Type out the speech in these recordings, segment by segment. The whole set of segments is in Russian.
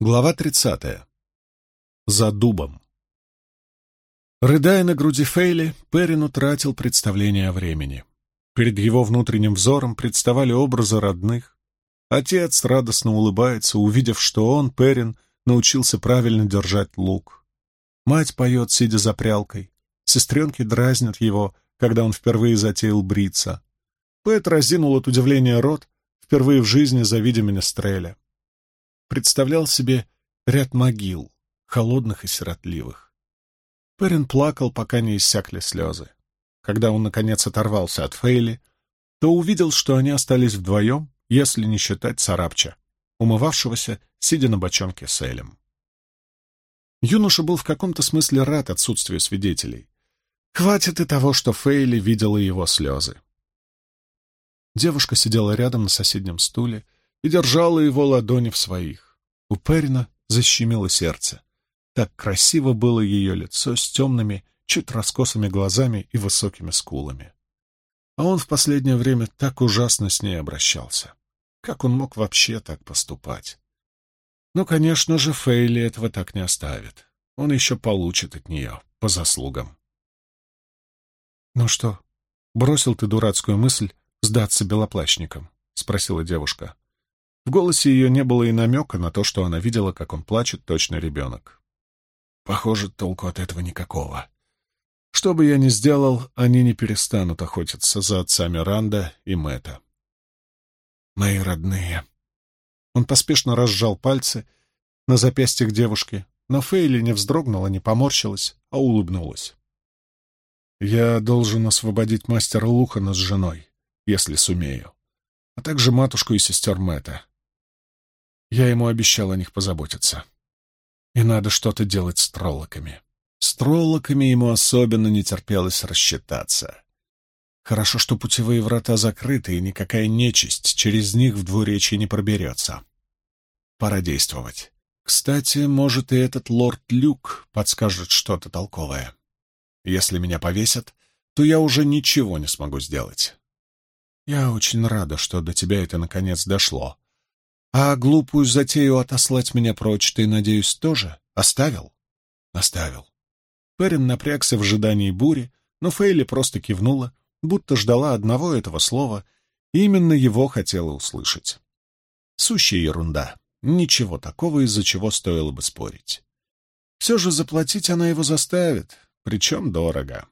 Глава 30. За дубом. Рыдая на груди Фейли, Перин утратил представление о времени. Перед его внутренним взором представали образы родных. Отец радостно улыбается, увидев, что он, Перин, научился правильно держать лук. Мать поет, сидя за прялкой. Сестренки дразнят его, когда он впервые затеял бриться. Пэт разинул от удивления рот, впервые в жизни завидя Менестреля представлял себе ряд могил, холодных и сиротливых. Перин плакал, пока не иссякли слезы. Когда он, наконец, оторвался от Фейли, то увидел, что они остались вдвоем, если не считать Сарапча, умывавшегося, сидя на бочонке с Элем. Юноша был в каком-то смысле рад отсутствию свидетелей. Хватит и того, что Фейли видела его слезы. Девушка сидела рядом на соседнем стуле и держала его ладони в своих. У Перина защемило сердце. Так красиво было ее лицо с темными, чуть раскосыми глазами и высокими скулами. А он в последнее время так ужасно с ней обращался. Как он мог вообще так поступать? Но, конечно же, Фейли этого так не оставит. Он еще получит от нее по заслугам. «Ну что, бросил ты дурацкую мысль сдаться белоплащникам?» — спросила девушка. В голосе ее не было и намека на то, что она видела, как он плачет, точно ребенок. Похоже, толку от этого никакого. Что бы я ни сделал, они не перестанут охотиться за отцами Ранда и Мэтта. Мои родные. Он поспешно разжал пальцы на запястьях девушки, но Фейли не вздрогнула, не поморщилась, а улыбнулась. Я должен освободить мастера Лухана с женой, если сумею, а также матушку и сестер Мэтта. Я ему обещал о них позаботиться. И надо что-то делать с троллоками. С троллоками ему особенно не терпелось рассчитаться. Хорошо, что путевые врата закрыты, и никакая нечисть через них в двуречье не проберется. Пора действовать. Кстати, может, и этот лорд Люк подскажет что-то толковое. Если меня повесят, то я уже ничего не смогу сделать. Я очень рада, что до тебя это наконец дошло, а глупую затею отослать меня прочь ты, надеюсь, тоже оставил? Оставил. Перин напрягся в ожидании бури, но Фейли просто кивнула, будто ждала одного этого слова, именно его хотела услышать. Сущая ерунда. Ничего такого, из-за чего стоило бы спорить. Все же заплатить она его заставит, причем дорого.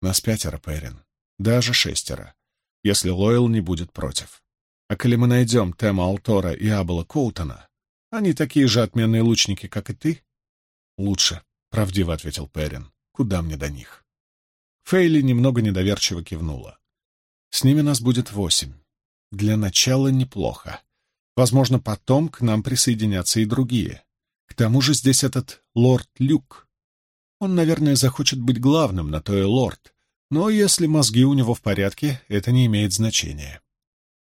Нас пятеро, Перин. Даже шестеро, если Лойл не будет против. А коли мы найдем Тема Алтора и Абела Коутона, они такие же отменные лучники, как и ты? Лучше, — правдиво ответил Перин. Куда мне до них? Фейли немного недоверчиво кивнула. С ними нас будет восемь. Для начала неплохо. Возможно, потом к нам присоединятся и другие. К тому же здесь этот лорд Люк. Он, наверное, захочет быть главным, на то и лорд. Но если мозги у него в порядке, это не имеет значения.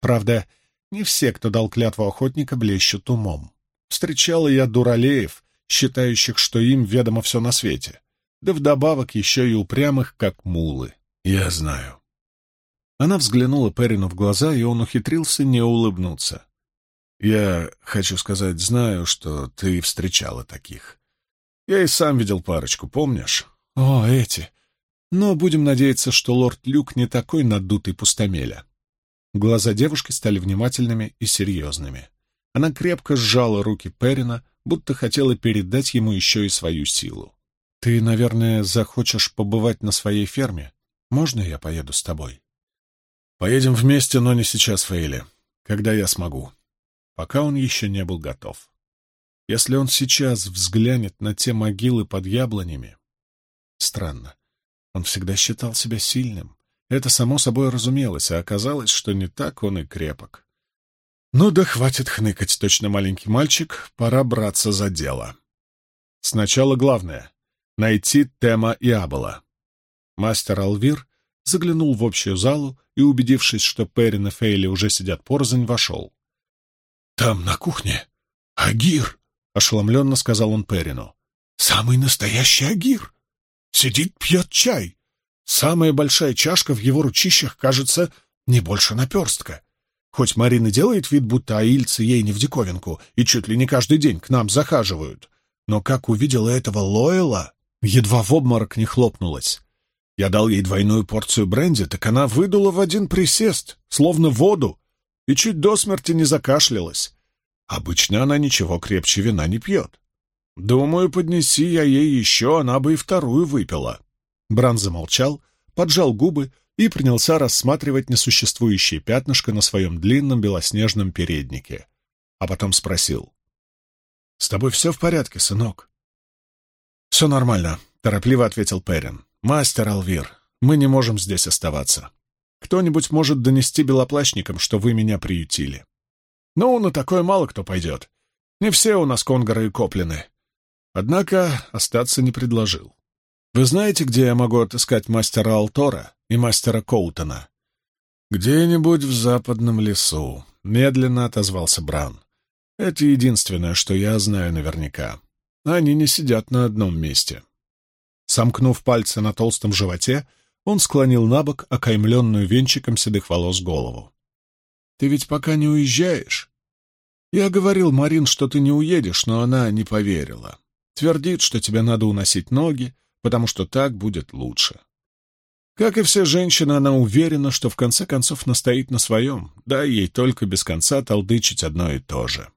Правда, не все, кто дал клятву охотника, блещут умом. Встречала я дуралеев, считающих, что им ведомо все на свете, да вдобавок еще и упрямых, как мулы. Я знаю. Она взглянула Перину в глаза, и он ухитрился не улыбнуться. «Я, хочу сказать, знаю, что ты встречала таких. Я и сам видел парочку, помнишь?» «О, эти! Но будем надеяться, что лорд Люк не такой надутый пустомеля». Глаза девушки стали внимательными и серьезными. Она крепко сжала руки Перина, будто хотела передать ему еще и свою силу. «Ты, наверное, захочешь побывать на своей ферме? Можно я поеду с тобой?» «Поедем вместе, но не сейчас, Фейли. Когда я смогу». Пока он еще не был готов. Если он сейчас взглянет на те могилы под яблонями... Странно. Он всегда считал себя сильным, это само собой разумелось, а оказалось, что не так он и крепок. Ну да хватит хныкать, точно маленький мальчик, пора браться за дело. Сначала главное — найти Тема и Абела. Мастер Алвир заглянул в общую залу и, убедившись, что Перин и Фейли уже сидят порознь, вошел. «Там, на кухне, Агир!» — ошеломленно сказал он Перину. «Самый настоящий Агир! Сидит, пьет чай, Самая большая чашка в его ручищах, кажется, не больше наперстка. Хоть Марина делает вид, будто аильцы ей не в диковинку и чуть ли не каждый день к нам захаживают. Но как увидела этого Лойла, едва в обморок не хлопнулась. Я дал ей двойную порцию бренди, так она выдула в один присест, словно воду, и чуть до смерти не закашлялась. Обычно она ничего крепче вина не пьет. Думаю, поднеси я ей еще, она бы и вторую выпила. Бран замолчал, поджал губы и принялся рассматривать несуществующее пятнышко на своем длинном белоснежном переднике. А потом спросил. — С тобой все в порядке, сынок? — Все нормально, — торопливо ответил Перин. — Мастер Алвир, мы не можем здесь оставаться. Кто-нибудь может донести белоплащникам, что вы меня приютили. Ну, на такое мало кто пойдет. Не все у нас конгоры и коплены. Однако остаться не предложил. Вы знаете, где я могу отыскать мастера Алтора и мастера Коутона? Где-нибудь в западном лесу, — медленно отозвался Бран. Это единственное, что я знаю наверняка. Они не сидят на одном месте. Сомкнув пальцы на толстом животе, он склонил на бок окаймленную венчиком седых волос голову. «Ты ведь пока не уезжаешь?» «Я говорил, Марин, что ты не уедешь, но она не поверила. Твердит, что тебе надо уносить ноги, потому что так будет лучше. Как и все женщины, она уверена, что в конце концов настоит на своем, да ей только без конца толдычить одно и то же.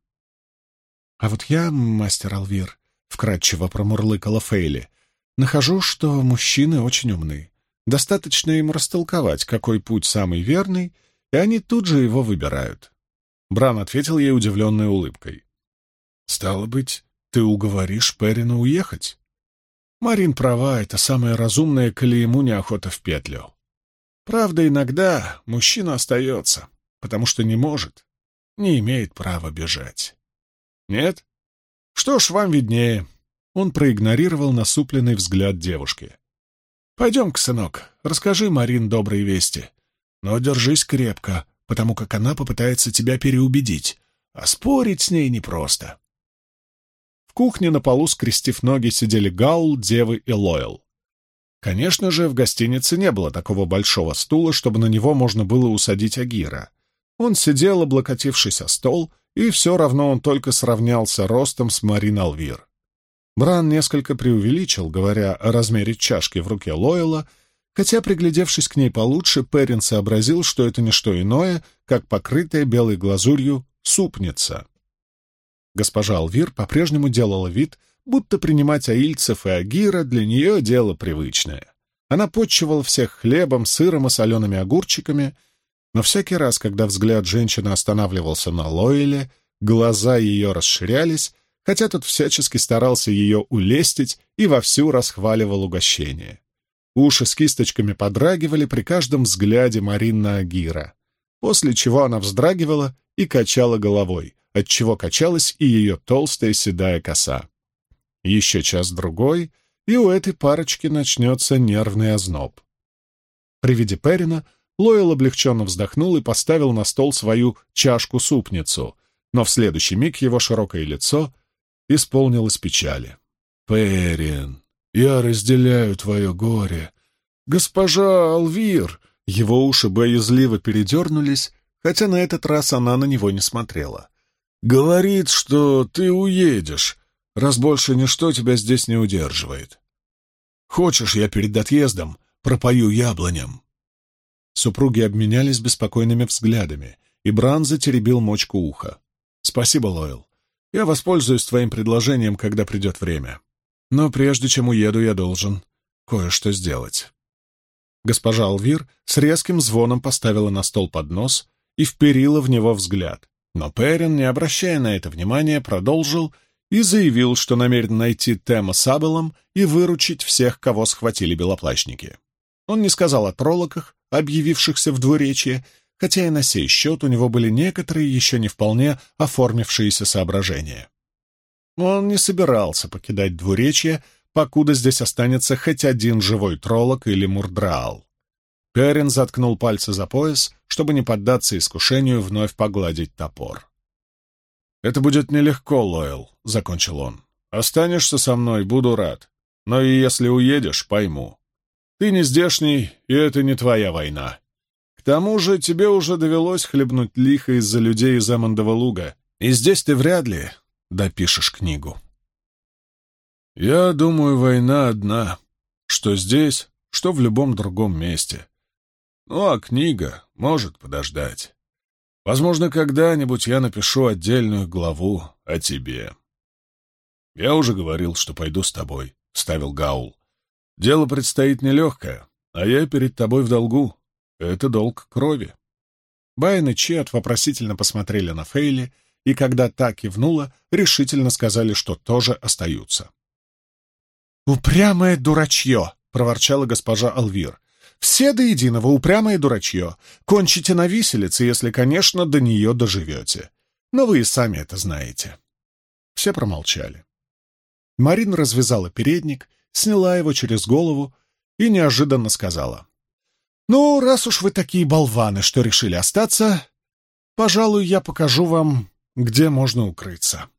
— А вот я, мастер Алвир, — вкратчиво промурлыкала Фейли, — нахожу, что мужчины очень умны. Достаточно им растолковать, какой путь самый верный, и они тут же его выбирают. Бран ответил ей удивленной улыбкой. — Стало быть, ты уговоришь Перина уехать? Марин права, это самое разумное, коли ему неохота в петлю. Правда, иногда мужчина остается, потому что не может, не имеет права бежать. Нет? Что ж, вам виднее. Он проигнорировал насупленный взгляд девушки. Пойдем-ка, сынок, расскажи Марин добрые вести. Но держись крепко, потому как она попытается тебя переубедить, а спорить с ней непросто кухне на полу, скрестив ноги, сидели Гаул, Девы и Лойл. Конечно же, в гостинице не было такого большого стула, чтобы на него можно было усадить Агира. Он сидел, облокотившись о стол, и все равно он только сравнялся ростом с Марин Алвир. Бран несколько преувеличил, говоря о размере чашки в руке Лойла, хотя, приглядевшись к ней получше, Перрин сообразил, что это не что иное, как покрытая белой глазурью супница. Госпожа Алвир по-прежнему делала вид, будто принимать аильцев и агира для нее дело привычное. Она подчивала всех хлебом, сыром и солеными огурчиками, но всякий раз, когда взгляд женщины останавливался на Лойле, глаза ее расширялись, хотя тот всячески старался ее улестить и вовсю расхваливал угощение. Уши с кисточками подрагивали при каждом взгляде Марин на Агира, после чего она вздрагивала и качала головой, отчего качалась и ее толстая седая коса. Еще час-другой, и у этой парочки начнется нервный озноб. При виде Перина Лойл облегченно вздохнул и поставил на стол свою чашку-супницу, но в следующий миг его широкое лицо исполнилось печали. «Перин, я разделяю твое горе. Госпожа Алвир!» Его уши боязливо передернулись, хотя на этот раз она на него не смотрела. Говорит, что ты уедешь, раз больше ничто тебя здесь не удерживает. Хочешь, я перед отъездом пропою яблоням?» Супруги обменялись беспокойными взглядами, и Бран затеребил мочку уха. «Спасибо, Лойл. Я воспользуюсь твоим предложением, когда придет время. Но прежде чем уеду, я должен кое-что сделать». Госпожа Алвир с резким звоном поставила на стол поднос и вперила в него взгляд. Но Перин, не обращая на это внимания, продолжил и заявил, что намерен найти Тема с Абелом и выручить всех, кого схватили белоплащники. Он не сказал о троллоках, объявившихся в двуречье, хотя и на сей счет у него были некоторые еще не вполне оформившиеся соображения. Он не собирался покидать двуречье, покуда здесь останется хоть один живой троллок или мурдраал. Перин заткнул пальцы за пояс, чтобы не поддаться искушению вновь погладить топор. «Это будет нелегко, Лойл», — закончил он. «Останешься со мной, буду рад. Но и если уедешь, пойму. Ты не здешний, и это не твоя война. К тому же тебе уже довелось хлебнуть лихо из-за людей из Эммондова луга, и здесь ты вряд ли допишешь книгу. Я думаю, война одна, что здесь, что в любом другом месте. Ну, а книга может подождать. Возможно, когда-нибудь я напишу отдельную главу о тебе. Я уже говорил, что пойду с тобой, — ставил Гаул. Дело предстоит нелегкое, а я перед тобой в долгу. Это долг крови. Байн и Чет вопросительно посмотрели на Фейли, и когда та кивнула, решительно сказали, что тоже остаются. «Упрямое дурачье!» — проворчала госпожа Алвир. «Все до единого упрямое дурачье. Кончите на виселице, если, конечно, до нее доживете. Но вы и сами это знаете». Все промолчали. Марин развязала передник, сняла его через голову и неожиданно сказала. «Ну, раз уж вы такие болваны, что решили остаться, пожалуй, я покажу вам, где можно укрыться».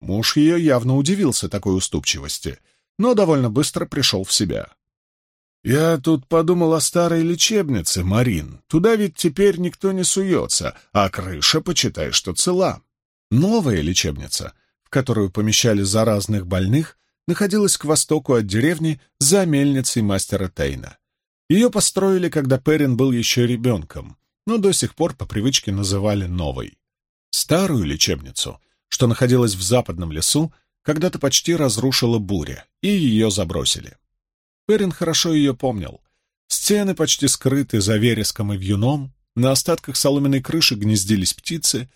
Муж ее явно удивился такой уступчивости — но довольно быстро пришел в себя. «Я тут подумал о старой лечебнице, Марин. Туда ведь теперь никто не суется, а крыша, почитай, что цела». Новая лечебница, в которую помещали заразных больных, находилась к востоку от деревни за мельницей мастера Тейна. Ее построили, когда Перин был еще ребенком, но до сих пор по привычке называли новой. Старую лечебницу, что находилась в западном лесу, когда-то почти разрушила буря, и ее забросили. Перин хорошо ее помнил. Стены почти скрыты за вереском и вьюном, на остатках соломенной крыши гнездились птицы,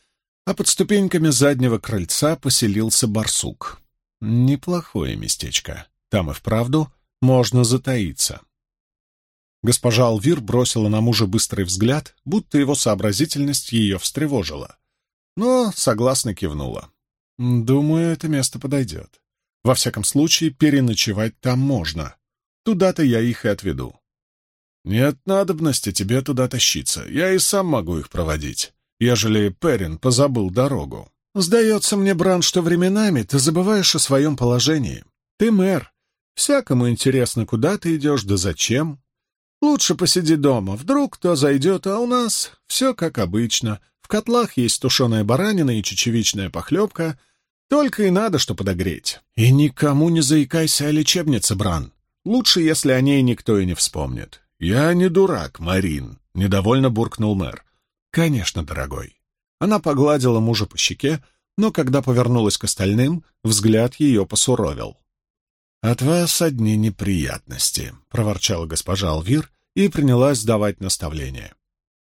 а под ступеньками заднего крыльца поселился барсук. Неплохое местечко. Там и вправду можно затаиться. Госпожа Алвир бросила на мужа быстрый взгляд, будто его сообразительность ее встревожила. Но согласно кивнула. Думаю, это место подойдет. Во всяком случае, переночевать там можно. Туда-то я их и отведу. Нет надобности тебе туда тащиться. Я и сам могу их проводить, ежели Перин позабыл дорогу. Сдается мне, Бран, что временами ты забываешь о своем положении. Ты мэр. Всякому интересно, куда ты идешь, да зачем. Лучше посиди дома, вдруг кто зайдет, а у нас все как обычно. В котлах есть тушеная баранина и чечевичная похлебка, только и надо, что подогреть. И никому не заикайся о лечебнице, Бран. Лучше, если о ней никто и не вспомнит. Я не дурак, Марин, — недовольно буркнул мэр. Конечно, дорогой. Она погладила мужа по щеке, но когда повернулась к остальным, взгляд ее посуровил. «От вас одни неприятности», — проворчала госпожа Алвир и принялась давать наставления.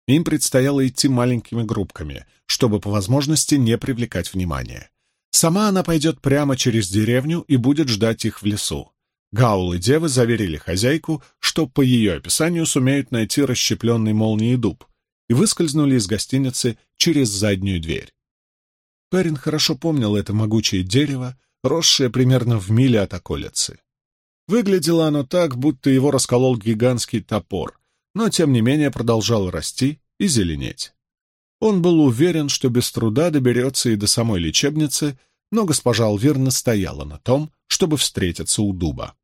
Им предстояло идти маленькими группками, чтобы по возможности не привлекать внимания. Сама она пойдет прямо через деревню и будет ждать их в лесу. Гаул и девы заверили хозяйку, что по ее описанию сумеют найти расщепленный молнией дуб, и выскользнули из гостиницы через заднюю дверь. Перин хорошо помнил это могучее дерево, росшее примерно в миле от околицы. Выглядело оно так, будто его расколол гигантский топор, но тем не менее продолжало расти и зеленеть. Он был уверен, что без труда доберется и до самой лечебницы, но госпожа Алвир настояла на том, чтобы встретиться у дуба.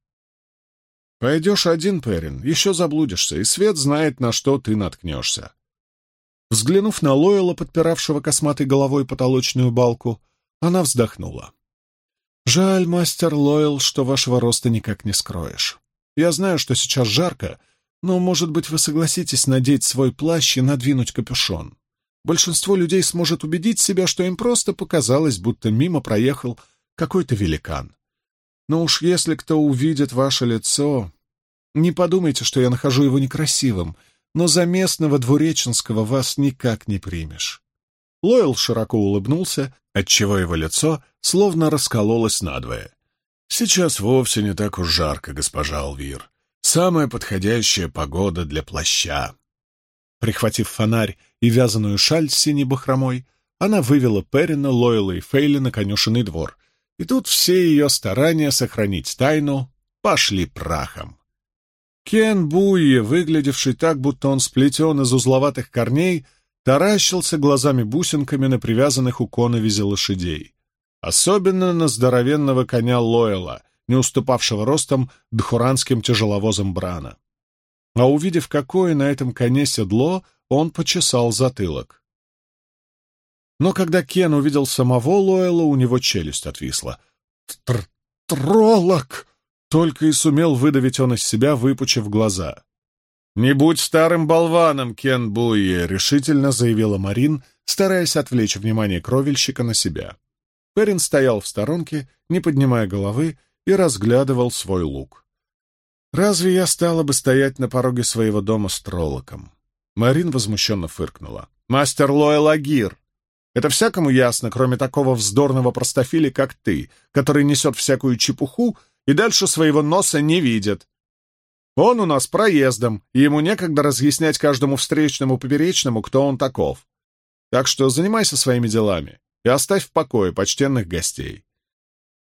«Пойдешь один, Перин, еще заблудишься, и свет знает, на что ты наткнешься». Взглянув на Лойла, подпиравшего косматой головой потолочную балку, она вздохнула. «Жаль, мастер Лойл, что вашего роста никак не скроешь. Я знаю, что сейчас жарко, но, может быть, вы согласитесь надеть свой плащ и надвинуть капюшон большинство людей сможет убедить себя, что им просто показалось, будто мимо проехал какой-то великан. Но уж если кто увидит ваше лицо... Не подумайте, что я нахожу его некрасивым, но за местного двуреченского вас никак не примешь. Лойл широко улыбнулся, отчего его лицо словно раскололось надвое. «Сейчас вовсе не так уж жарко, госпожа Алвир. Самая подходящая погода для плаща. Прихватив фонарь и вязаную шаль с синей бахромой, она вывела Перина, Лойла и Фейли на конюшенный двор, и тут все ее старания сохранить тайну пошли прахом. Кен Буи, выглядевший так, будто он сплетен из узловатых корней, таращился глазами-бусинками на привязанных у коновизи лошадей. Особенно на здоровенного коня Лойла, не уступавшего ростом дхуранским тяжеловозом Брана. А увидев, какое на этом коне седло, он почесал затылок. Но когда Кен увидел самого Лойла, у него челюсть отвисла. «Тр «Троллок!» — только и сумел выдавить он из себя, выпучив глаза. «Не будь старым болваном, Кен Буи!» — решительно заявила Марин, стараясь отвлечь внимание кровельщика на себя. Перин стоял в сторонке, не поднимая головы, и разглядывал свой лук. «Разве я стала бы стоять на пороге своего дома с троллоком?» Марин возмущенно фыркнула. «Мастер Лоэл Агир! Это всякому ясно, кроме такого вздорного простофиля, как ты, который несет всякую чепуху и дальше своего носа не видит. Он у нас проездом, и ему некогда разъяснять каждому встречному поперечному, кто он таков. Так что занимайся своими делами и оставь в покое почтенных гостей.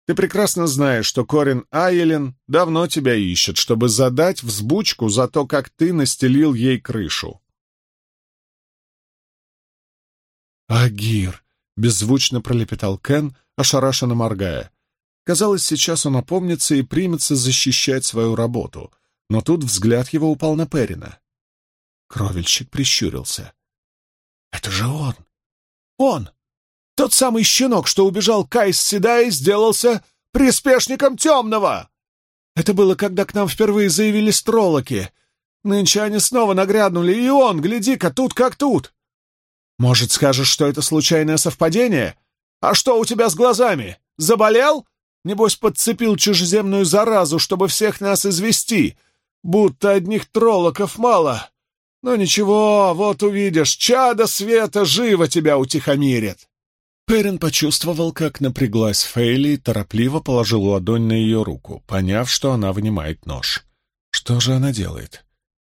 Ты прекрасно знаешь, что Корин Айелин давно тебя ищет, чтобы задать взбучку за то, как ты настелил ей крышу. «Агир!» — беззвучно пролепетал Кен, ошарашенно моргая. Казалось, сейчас он опомнится и примется защищать свою работу, но тут взгляд его упал на Перина. Кровельщик прищурился. «Это же он! Он! Тот самый щенок, что убежал Кайс Седа и сделался приспешником темного! Это было, когда к нам впервые заявили стролоки. Нынче они снова нагрянули, и он, гляди-ка, тут как тут!» Может, скажешь, что это случайное совпадение? А что у тебя с глазами? Заболел? Небось, подцепил чужеземную заразу, чтобы всех нас извести. Будто одних троллоков мало. Но ничего, вот увидишь, чадо света живо тебя утихомирит. Перин почувствовал, как напряглась Фейли и торопливо положил ладонь на ее руку, поняв, что она вынимает нож. Что же она делает?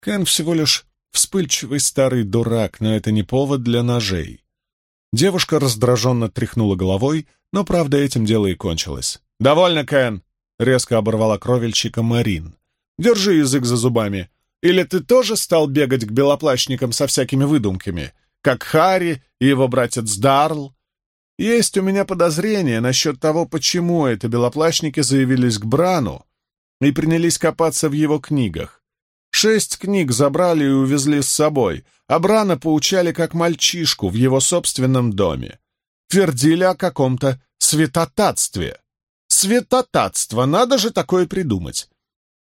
Кен всего лишь Вспыльчивый старый дурак, но это не повод для ножей. Девушка раздраженно тряхнула головой, но, правда, этим дело и кончилось. «Довольно, Кен!» — резко оборвала кровельщика Марин. «Держи язык за зубами. Или ты тоже стал бегать к белоплащникам со всякими выдумками, как Харри и его братец Дарл? Есть у меня подозрение насчет того, почему это белоплащники заявились к Брану и принялись копаться в его книгах. Шесть книг забрали и увезли с собой, а Брана поучали как мальчишку в его собственном доме. Твердили о каком-то святотатстве. Святотатство, надо же такое придумать.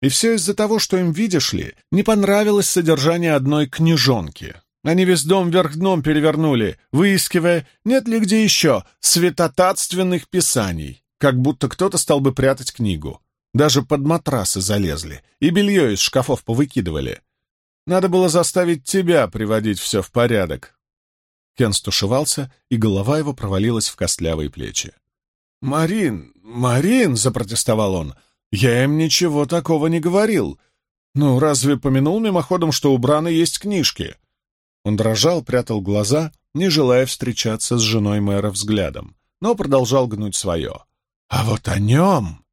И все из-за того, что им, видишь ли, не понравилось содержание одной книжонки. Они весь дом вверх дном перевернули, выискивая, нет ли где еще святотатственных писаний, как будто кто-то стал бы прятать книгу. Даже под матрасы залезли и белье из шкафов повыкидывали. Надо было заставить тебя приводить все в порядок. Кен стушевался, и голова его провалилась в костлявые плечи. «Марин, Марин!» — запротестовал он. «Я им ничего такого не говорил. Ну, разве помянул мимоходом, что у Брана есть книжки?» Он дрожал, прятал глаза, не желая встречаться с женой мэра взглядом, но продолжал гнуть свое. «А вот о нем...»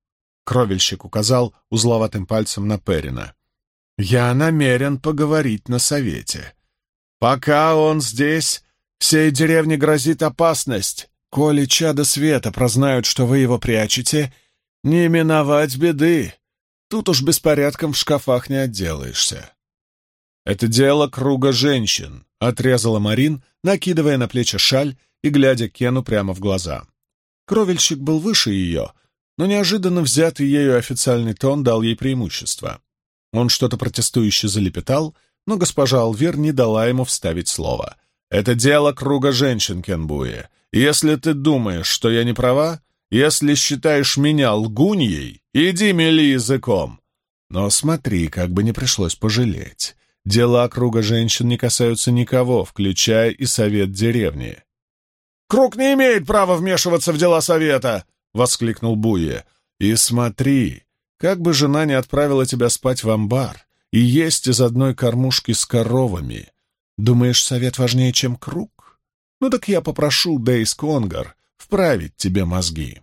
Кровельщик указал узловатым пальцем на Перина. «Я намерен поговорить на совете. Пока он здесь, всей деревне грозит опасность. Коли чада света прознают, что вы его прячете, не миновать беды. Тут уж беспорядком в шкафах не отделаешься». «Это дело круга женщин», — отрезала Марин, накидывая на плечи шаль и глядя Кену прямо в глаза. Кровельщик был выше ее, но неожиданно взятый ею официальный тон дал ей преимущество. Он что-то протестующе залепетал, но госпожа Алвер не дала ему вставить слово. «Это дело круга женщин, Кенбуэ. Если ты думаешь, что я не права, если считаешь меня лгуньей, иди мели языком. Но смотри, как бы не пришлось пожалеть. Дела круга женщин не касаются никого, включая и совет деревни». «Круг не имеет права вмешиваться в дела совета!» — воскликнул Буе. «И смотри, как бы жена не отправила тебя спать в амбар и есть из одной кормушки с коровами. Думаешь, совет важнее, чем круг? Ну так я попрошу Дейс Конгар вправить тебе мозги».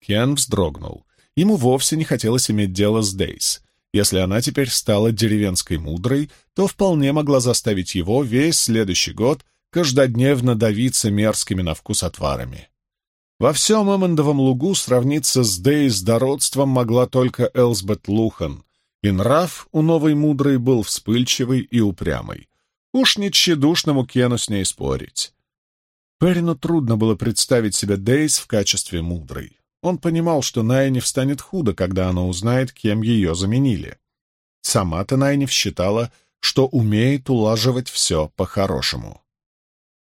Кен вздрогнул. Ему вовсе не хотелось иметь дело с Дейс. Если она теперь стала деревенской мудрой, то вполне могла заставить его весь следующий год каждодневно давиться мерзкими на вкус отварами. Во всем Эммондовом лугу сравниться с Дейс дородством могла только Элсбет Лухан, и нрав у новой мудрой был вспыльчивый и упрямый. Уж не тщедушному Кену с ней спорить. Перину трудно было представить себе Дейс в качестве мудрой. Он понимал, что Найниф станет худо, когда она узнает, кем ее заменили. Сама-то Найниф считала, что умеет улаживать все по-хорошему.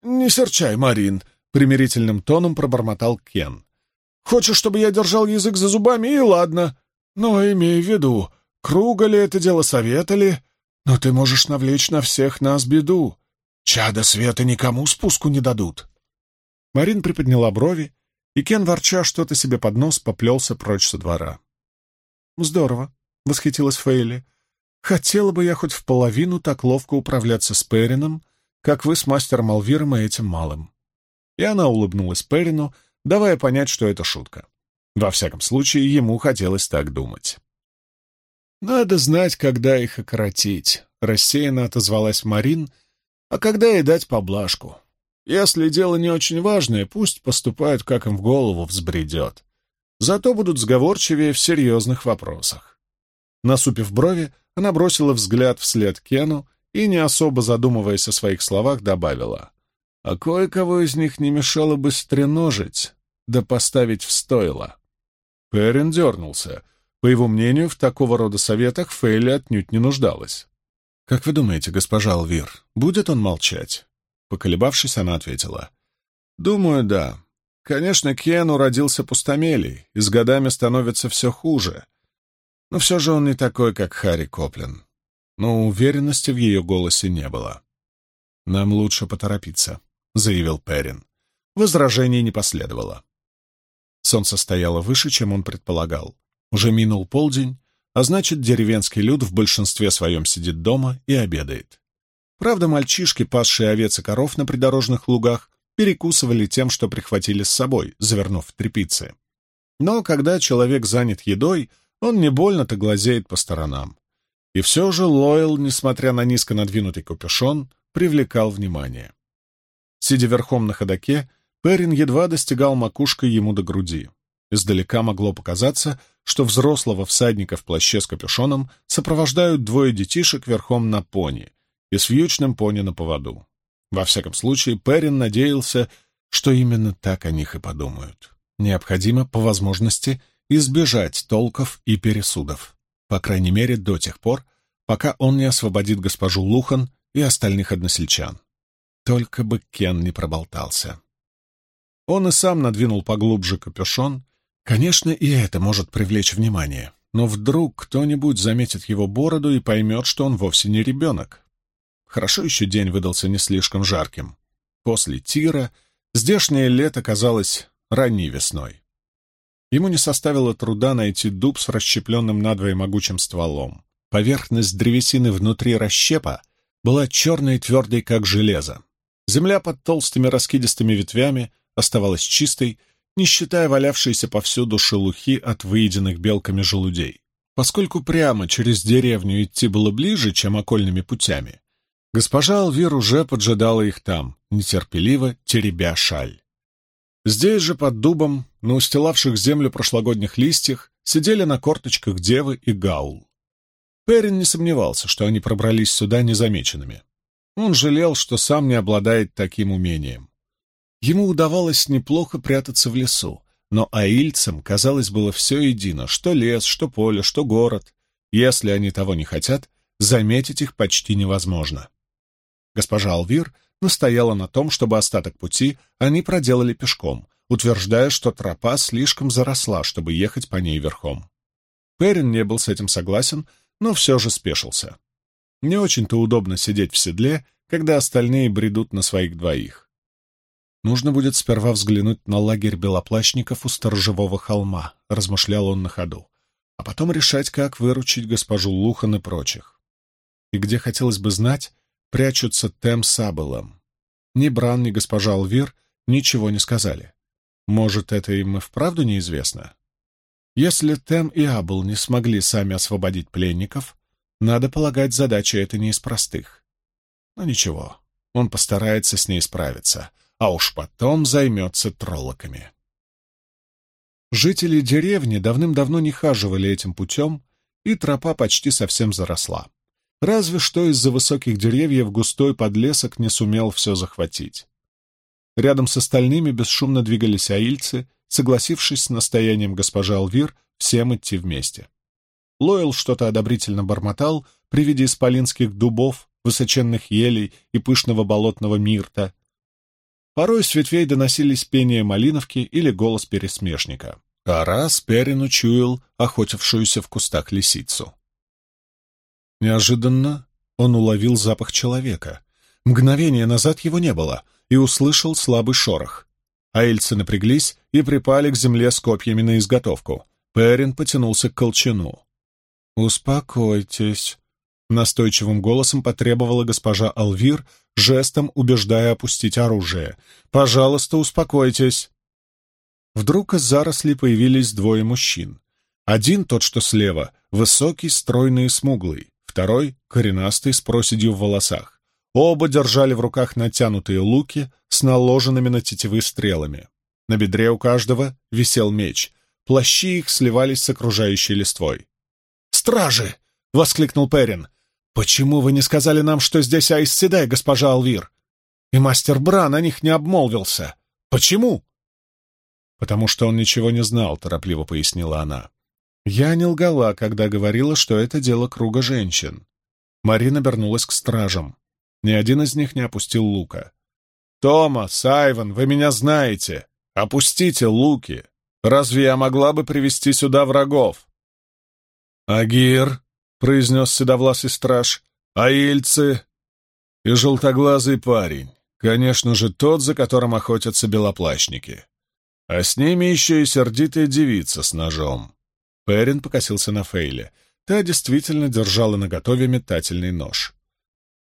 «Не серчай, Марин», — примирительным тоном пробормотал Кен. «Хочешь, чтобы я держал язык за зубами, и ладно. Но имей в виду, круга ли это дело совета ли, но ты можешь навлечь на всех нас беду. Чада света никому спуску не дадут». Марин приподняла брови, и Кен, ворча что-то себе под нос, поплелся прочь со двора. «Здорово», — восхитилась Фейли. «Хотела бы я хоть в половину так ловко управляться с Перином, как вы с мастером Алвиром и этим малым». И она улыбнулась Перину, давая понять, что это шутка. Во всяком случае, ему хотелось так думать. «Надо знать, когда их окоротить», — рассеянно отозвалась Марин, «а когда и дать поблажку. Если дело не очень важное, пусть поступают, как им в голову взбредет. Зато будут сговорчивее в серьезных вопросах». Насупив брови, она бросила взгляд вслед Кену и, не особо задумываясь о своих словах, добавила, «А кое-кого из них не мешало бы стреножить, да поставить в стойло». Перин дернулся. По его мнению, в такого рода советах Фейли отнюдь не нуждалась. «Как вы думаете, госпожа Алвир, будет он молчать?» Поколебавшись, она ответила. «Думаю, да. Конечно, Кену родился пустомелий, и с годами становится все хуже. Но все же он не такой, как Харри Коплин». Но уверенности в ее голосе не было. «Нам лучше поторопиться», — заявил Перин. Возражений не последовало. Солнце стояло выше, чем он предполагал. Уже минул полдень, а значит, деревенский люд в большинстве своем сидит дома и обедает. Правда, мальчишки, пасшие овец и коров на придорожных лугах, перекусывали тем, что прихватили с собой, завернув в тряпицы. Но когда человек занят едой, он не больно-то глазеет по сторонам. И все же Лойл, несмотря на низко надвинутый капюшон, привлекал внимание. Сидя верхом на ходоке, Перин едва достигал макушкой ему до груди. Издалека могло показаться, что взрослого всадника в плаще с капюшоном сопровождают двое детишек верхом на пони и с вьючным пони на поводу. Во всяком случае, Перин надеялся, что именно так о них и подумают. Необходимо, по возможности, избежать толков и пересудов, по крайней мере, до тех пор, пока он не освободит госпожу Лухан и остальных односельчан. Только бы Кен не проболтался. Он и сам надвинул поглубже капюшон. Конечно, и это может привлечь внимание. Но вдруг кто-нибудь заметит его бороду и поймет, что он вовсе не ребенок. Хорошо еще день выдался не слишком жарким. После тира здешнее лето казалось ранней весной. Ему не составило труда найти дуб с расщепленным надвое могучим стволом. Поверхность древесины внутри расщепа была черной и твердой, как железо. Земля под толстыми раскидистыми ветвями оставалась чистой, не считая валявшейся повсюду шелухи от выеденных белками желудей. Поскольку прямо через деревню идти было ближе, чем окольными путями, госпожа Алвир уже поджидала их там, нетерпеливо теребя шаль. Здесь же под дубом, на устилавших землю прошлогодних листьях, сидели на корточках девы и гаул. Перин не сомневался, что они пробрались сюда незамеченными. Он жалел, что сам не обладает таким умением. Ему удавалось неплохо прятаться в лесу, но аильцам, казалось, было все едино, что лес, что поле, что город. Если они того не хотят, заметить их почти невозможно. Госпожа Алвир настояла на том, чтобы остаток пути они проделали пешком, утверждая, что тропа слишком заросла, чтобы ехать по ней верхом. Перин не был с этим согласен, но все же спешился. Не очень-то удобно сидеть в седле, когда остальные бредут на своих двоих. Нужно будет сперва взглянуть на лагерь белоплащников у сторожевого холма, размышлял он на ходу, а потом решать, как выручить госпожу Лухан и прочих. И где, хотелось бы знать, прячутся Тем с Абелом. Ни Бран, ни госпожа Алвир ничего не сказали. Может, это им и вправду неизвестно? Если Тем и Абел не смогли сами освободить пленников, надо полагать, задача эта не из простых. Но ничего, он постарается с ней справиться — а уж потом займется троллоками. Жители деревни давным-давно не хаживали этим путем, и тропа почти совсем заросла. Разве что из-за высоких деревьев густой подлесок не сумел все захватить. Рядом с остальными бесшумно двигались аильцы, согласившись с настоянием госпожи Алвир всем идти вместе. Лойл что-то одобрительно бормотал при виде исполинских дубов, высоченных елей и пышного болотного мирта. Порой с ветвей доносились пение малиновки или голос пересмешника. А раз Перин учуял охотившуюся в кустах лисицу. Неожиданно он уловил запах человека. Мгновение назад его не было, и услышал слабый шорох. Аильцы напряглись и припали к земле с копьями на изготовку. Перин потянулся к колчану. «Успокойтесь», — настойчивым голосом потребовала госпожа Алвир, жестом убеждая опустить оружие. «Пожалуйста, успокойтесь». Вдруг из зарослей появились двое мужчин. Один, тот, что слева, высокий, стройный и смуглый второй — коренастый с проседью в волосах. Оба держали в руках натянутые луки с наложенными на тетивы стрелами. На бедре у каждого висел меч. Плащи их сливались с окружающей листвой. «Стражи!» — воскликнул Перин. «Почему вы не сказали нам, что здесь Айс Седай, госпожа Алвир? И мастер Бран о них не обмолвился. Почему?» «Потому что он ничего не знал», — торопливо пояснила она. Я не лгала, когда говорила, что это дело круга женщин. Марина обернулась к стражам. Ни один из них не опустил лука. «Томас, Айван, вы меня знаете! Опустите луки! Разве я могла бы привести сюда врагов?» «Агир», — произнес седовласый страж, — «аильцы и желтоглазый парень, конечно же, тот, за которым охотятся белоплащники. А с ними еще и сердитая девица с ножом. Перин покосился на Фейле. Та действительно держала наготове метательный нож.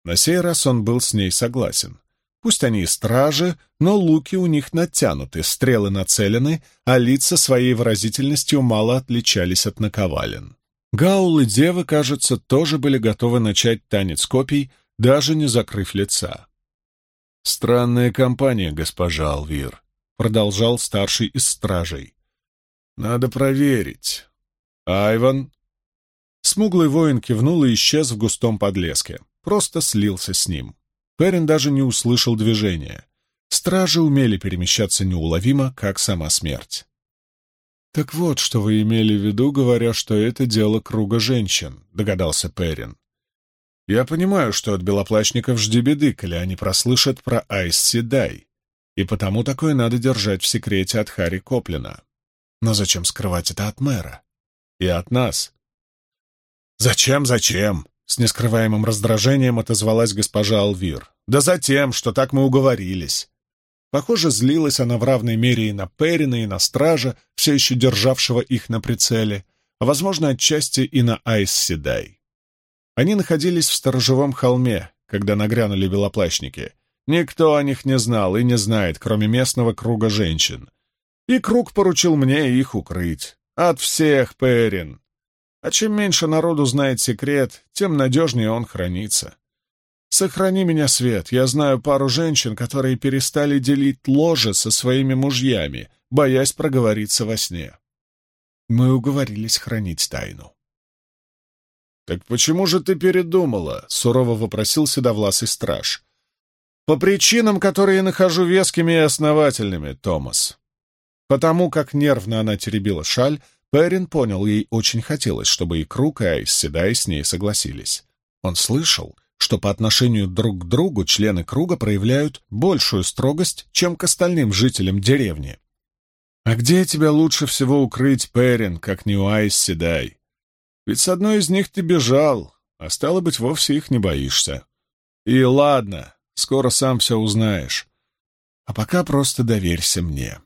На сей раз он был с ней согласен. Пусть они и стражи, но луки у них натянуты, стрелы нацелены, а лица своей выразительностью мало отличались от наковален. Гаул и девы, кажется, тоже были готовы начать танец копий, даже не закрыв лица. «Странная компания, госпожа Алвир», — продолжал старший из стражей. «Надо проверить. «Айван!» Смуглый воин кивнул и исчез в густом подлеске. Просто слился с ним. Перин даже не услышал движения. Стражи умели перемещаться неуловимо, как сама смерть. «Так вот, что вы имели в виду, говоря, что это дело круга женщин», — догадался Перин. «Я понимаю, что от белоплащников жди беды, коли они прослышат про Айс Седай, и потому такое надо держать в секрете от Хари Коплина. Но зачем скрывать это от мэра? и от нас. «Зачем, зачем?» — с нескрываемым раздражением отозвалась госпожа Алвир. «Да затем, что так мы уговорились». Похоже, злилась она в равной мере и на Перина, и на стража, все еще державшего их на прицеле, а, возможно, отчасти и на Айс Седай. Они находились в сторожевом холме, когда нагрянули белоплащники. Никто о них не знал и не знает, кроме местного круга женщин. И круг поручил мне их укрыть. От всех, Перин. А чем меньше народу знает секрет, тем надежнее он хранится. Сохрани меня, Свет, я знаю пару женщин, которые перестали делить ложе со своими мужьями, боясь проговориться во сне. Мы уговорились хранить тайну. «Так почему же ты передумала?» — сурово вопросил седовласый страж. «По причинам, которые нахожу вескими и основательными, Томас. Потому как нервно она теребила шаль, Перин понял, ей очень хотелось, чтобы и Круг, и Айс Седай с ней согласились. Он слышал, что по отношению друг к другу члены Круга проявляют большую строгость, чем к остальным жителям деревни. «А где тебя лучше всего укрыть, Перин, как не у Айс Седай? Ведь с одной из них ты бежал, а стало быть, вовсе их не боишься. И ладно, скоро сам все узнаешь. А пока просто доверься мне».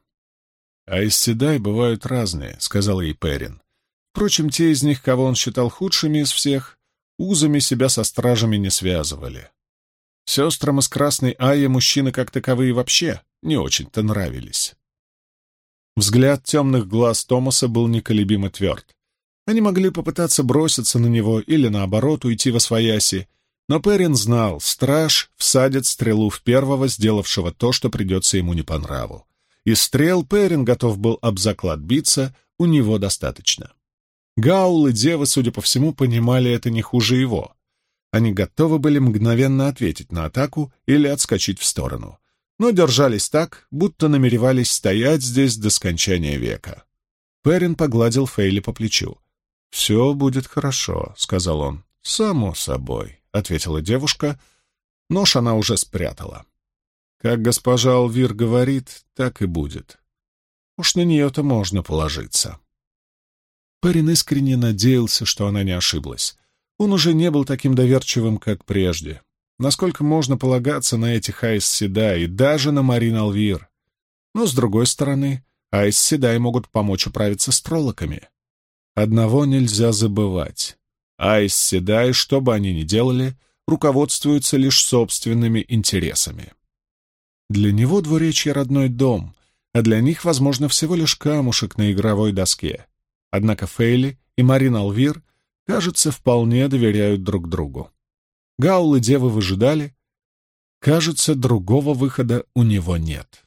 «А из седай бывают разные», — сказал ей Перин. Впрочем, те из них, кого он считал худшими из всех, узами себя со стражами не связывали. Сестрам из Красной Айи мужчины как таковые вообще не очень-то нравились. Взгляд темных глаз Томаса был неколебимо тверд. Они могли попытаться броситься на него или, наоборот, уйти во свояси, но Перин знал, страж всадит стрелу в первого, сделавшего то, что придется ему не по нраву. И стрел Перин готов был об заклад биться, у него достаточно. Гаул и девы, судя по всему, понимали это не хуже его. Они готовы были мгновенно ответить на атаку или отскочить в сторону, но держались так, будто намеревались стоять здесь до скончания века. Перин погладил Фейли по плечу. «Все будет хорошо», — сказал он. «Само собой», — ответила девушка. Нож она уже спрятала. «Как госпожа Алвир говорит, так и будет. Уж на нее-то можно положиться». Перин искренне надеялся, что она не ошиблась. Он уже не был таким доверчивым, как прежде. Насколько можно полагаться на этих Айс Седа и даже на Марин Алвир? Но, с другой стороны, Айс Седай могут помочь управиться с троллоками. Одного нельзя забывать. Айс Седай, что бы они ни делали, руководствуются лишь собственными интересами. Для него двуречье — родной дом, а для них, возможно, всего лишь камушек на игровой доске. Однако Фейли и Марин Алвир, кажется, вполне доверяют друг другу. Гаул и девы выжидали. Кажется, другого выхода у него нет.